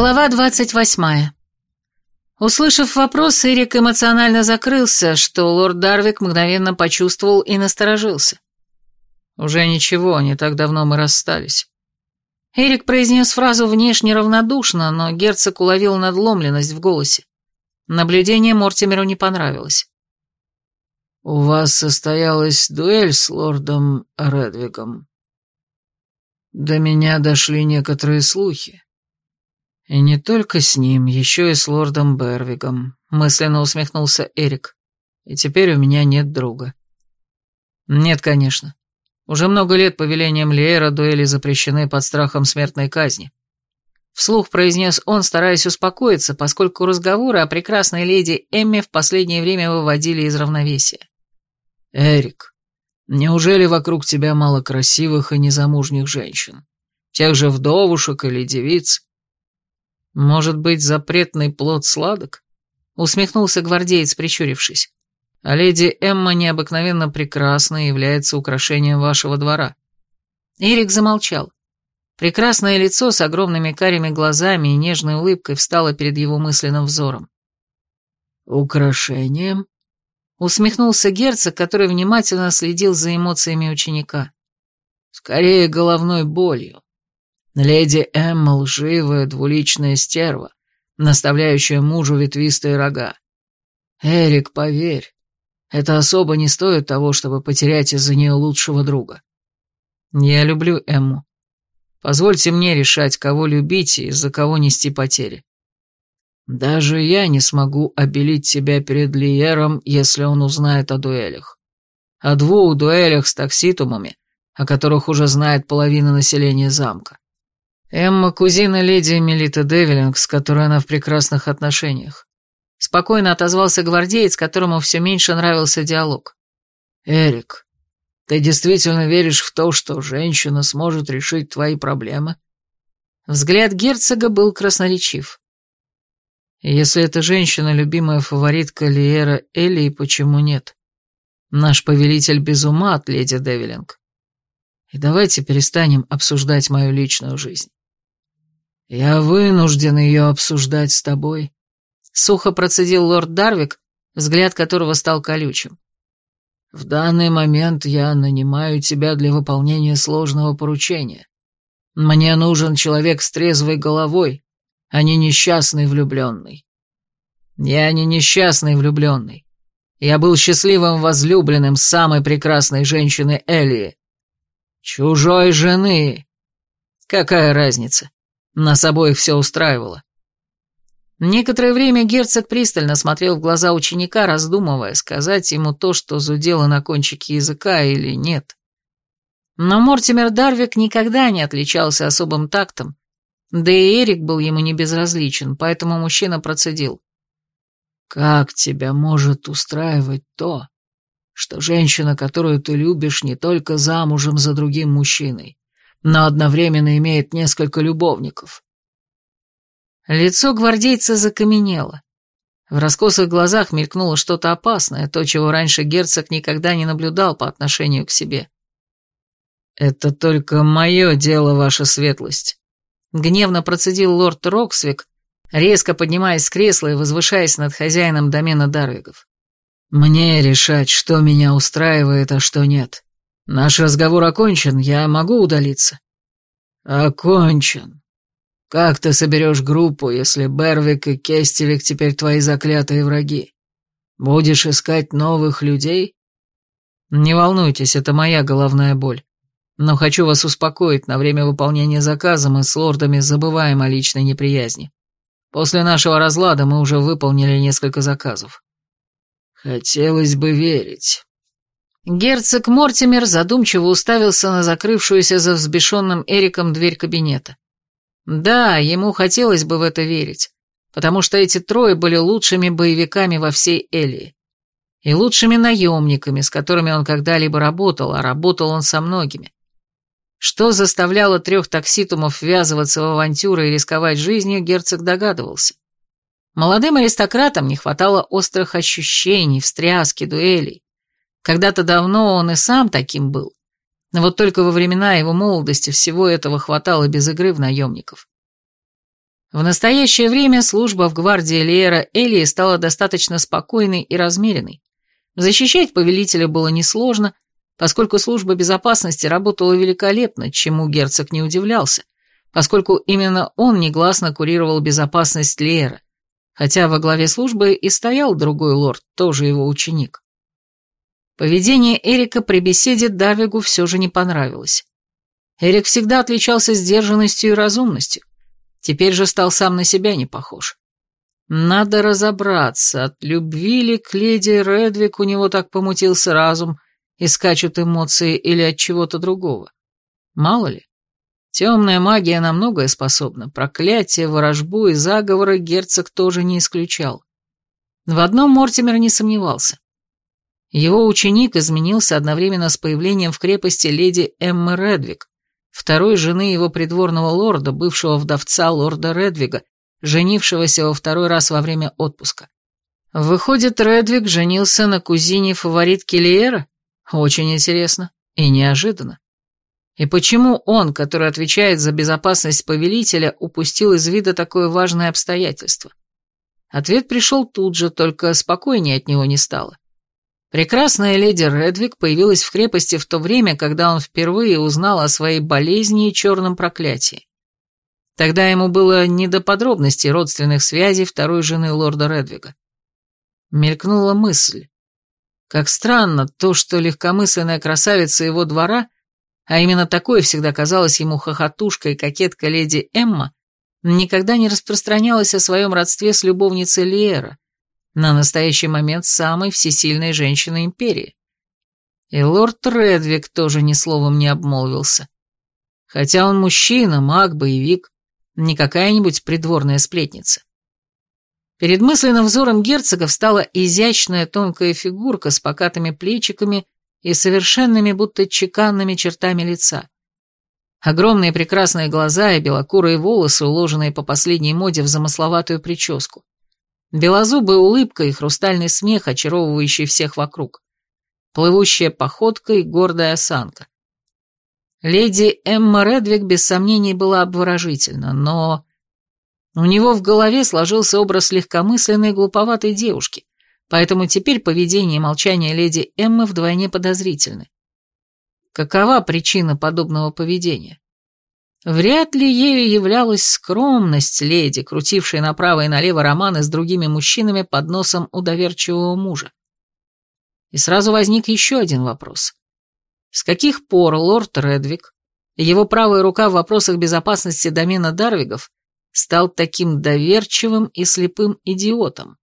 Глава двадцать восьмая. Услышав вопрос, Эрик эмоционально закрылся, что лорд Дарвик мгновенно почувствовал и насторожился. «Уже ничего, не так давно мы расстались». Эрик произнес фразу внешне равнодушно, но герцог уловил надломленность в голосе. Наблюдение Мортимеру не понравилось. «У вас состоялась дуэль с лордом Редвигом?» «До меня дошли некоторые слухи. И не только с ним, еще и с лордом Бервигом», — мысленно усмехнулся Эрик. «И теперь у меня нет друга». «Нет, конечно. Уже много лет по велениям Лиэра дуэли запрещены под страхом смертной казни. Вслух произнес он, стараясь успокоиться, поскольку разговоры о прекрасной леди Эмме в последнее время выводили из равновесия. «Эрик, неужели вокруг тебя мало красивых и незамужних женщин? Тех же вдовушек или девиц?» «Может быть, запретный плод сладок?» — усмехнулся гвардеец, прищурившись. «А леди Эмма необыкновенно прекрасна и является украшением вашего двора». Эрик замолчал. Прекрасное лицо с огромными карими глазами и нежной улыбкой встало перед его мысленным взором. «Украшением?» Усмехнулся герцог, который внимательно следил за эмоциями ученика. «Скорее головной болью. Леди Эмма лживая двуличная стерва, наставляющая мужу ветвистые рога. Эрик, поверь, это особо не стоит того, чтобы потерять из-за нее лучшего друга». «Я люблю Эмму», Позвольте мне решать, кого любить и за кого нести потери. Даже я не смогу обелить тебя перед Лиером, если он узнает о дуэлях. О двух дуэлях с такситумами, о которых уже знает половина населения замка. Эмма — кузина леди Мелита Девилинг, с которой она в прекрасных отношениях. Спокойно отозвался гвардеец, которому все меньше нравился диалог. «Эрик, ты действительно веришь в то, что женщина сможет решить твои проблемы?» Взгляд герцога был красноречив. «Если эта женщина любимая фаворитка Лиера Элли, почему нет? Наш повелитель без ума от леди Девилинг. И давайте перестанем обсуждать мою личную жизнь». «Я вынужден ее обсуждать с тобой», — сухо процедил лорд Дарвик, взгляд которого стал колючим. В данный момент я нанимаю тебя для выполнения сложного поручения. Мне нужен человек с трезвой головой, а не несчастный влюбленный. Я не несчастный влюбленный. Я был счастливым возлюбленным самой прекрасной женщины Элии. Чужой жены. Какая разница? Нас обоих все устраивало. Некоторое время герцог пристально смотрел в глаза ученика, раздумывая, сказать ему то, что зудело на кончике языка или нет. Но Мортимер Дарвик никогда не отличался особым тактом, да и Эрик был ему не безразличен, поэтому мужчина процедил. «Как тебя может устраивать то, что женщина, которую ты любишь, не только замужем за другим мужчиной, но одновременно имеет несколько любовников?» Лицо гвардейца закаменело. В раскосых глазах мелькнуло что-то опасное, то, чего раньше герцог никогда не наблюдал по отношению к себе. «Это только мое дело, ваша светлость», — гневно процедил лорд Роксвик, резко поднимаясь с кресла и возвышаясь над хозяином домена Дарвигов. «Мне решать, что меня устраивает, а что нет. Наш разговор окончен, я могу удалиться?» «Окончен», как ты соберешь группу, если Бервик и Кестевик теперь твои заклятые враги? Будешь искать новых людей? Не волнуйтесь, это моя головная боль. Но хочу вас успокоить, на время выполнения заказа мы с лордами забываем о личной неприязни. После нашего разлада мы уже выполнили несколько заказов. Хотелось бы верить. Герцог Мортимер задумчиво уставился на закрывшуюся за взбешенным Эриком дверь кабинета. Да, ему хотелось бы в это верить, потому что эти трое были лучшими боевиками во всей Элии. И лучшими наемниками, с которыми он когда-либо работал, а работал он со многими. Что заставляло трех такситумов ввязываться в авантюры и рисковать жизнью, герцог догадывался. Молодым аристократам не хватало острых ощущений, встряски, дуэлей. Когда-то давно он и сам таким был. Но вот только во времена его молодости всего этого хватало без игры в наемников. В настоящее время служба в гвардии Лиера Элии стала достаточно спокойной и размеренной. Защищать повелителя было несложно, поскольку служба безопасности работала великолепно, чему герцог не удивлялся, поскольку именно он негласно курировал безопасность Лиера, хотя во главе службы и стоял другой лорд, тоже его ученик. Поведение Эрика при беседе Дарвигу все же не понравилось. Эрик всегда отличался сдержанностью и разумностью, теперь же стал сам на себя не похож. Надо разобраться, от любви ли к леди Редвик у него так помутился разум и скачут эмоции или от чего-то другого. Мало ли. Темная магия на многое способна, проклятие, ворожбу и заговоры герцог тоже не исключал. В одном Мортимер не сомневался. Его ученик изменился одновременно с появлением в крепости леди Эммы Редвик, второй жены его придворного лорда, бывшего вдовца лорда Редвига, женившегося во второй раз во время отпуска. Выходит, Редвиг женился на кузине фаворитки Лиера? Очень интересно и неожиданно. И почему он, который отвечает за безопасность повелителя, упустил из вида такое важное обстоятельство? Ответ пришел тут же, только спокойнее от него не стало. Прекрасная леди Редвик появилась в крепости в то время, когда он впервые узнал о своей болезни и черном проклятии. Тогда ему было не до подробностей родственных связей второй жены лорда Редвига. Мелькнула мысль. Как странно то, что легкомысленная красавица его двора, а именно такой всегда казалась ему хохотушкой кокетка леди Эмма, никогда не распространялась о своем родстве с любовницей Лиера, на настоящий момент самой всесильной женщиной империи. И лорд Редвик тоже ни словом не обмолвился. Хотя он мужчина, маг, боевик, не какая-нибудь придворная сплетница. Перед мысленным взором герцога встала изящная тонкая фигурка с покатыми плечиками и совершенными, будто чеканными чертами лица. Огромные прекрасные глаза и белокурые волосы, уложенные по последней моде в замысловатую прическу. Белозубая улыбка и хрустальный смех, очаровывающий всех вокруг. Плывущая походка и гордая осанка. Леди Эмма Редвик без сомнений была обворожительна, но... У него в голове сложился образ легкомысленной глуповатой девушки, поэтому теперь поведение и молчание леди Эммы вдвойне подозрительны. Какова причина подобного поведения? Вряд ли ею являлась скромность леди, крутившей направо и налево романы с другими мужчинами под носом у доверчивого мужа. И сразу возник еще один вопрос. С каких пор лорд Редвик, его правая рука в вопросах безопасности домена Дарвигов, стал таким доверчивым и слепым идиотом?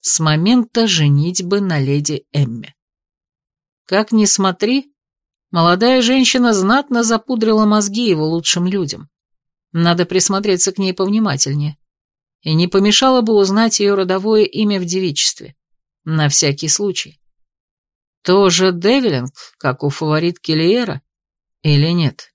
С момента женитьбы на леди Эмме. Как ни смотри, молодая женщина знатно запудрила мозги его лучшим людям. Надо присмотреться к ней повнимательнее. И не помешало бы узнать ее родовое имя в девичестве. На всякий случай. Тоже Девилинг, как у фаворитки Лиера, или нет?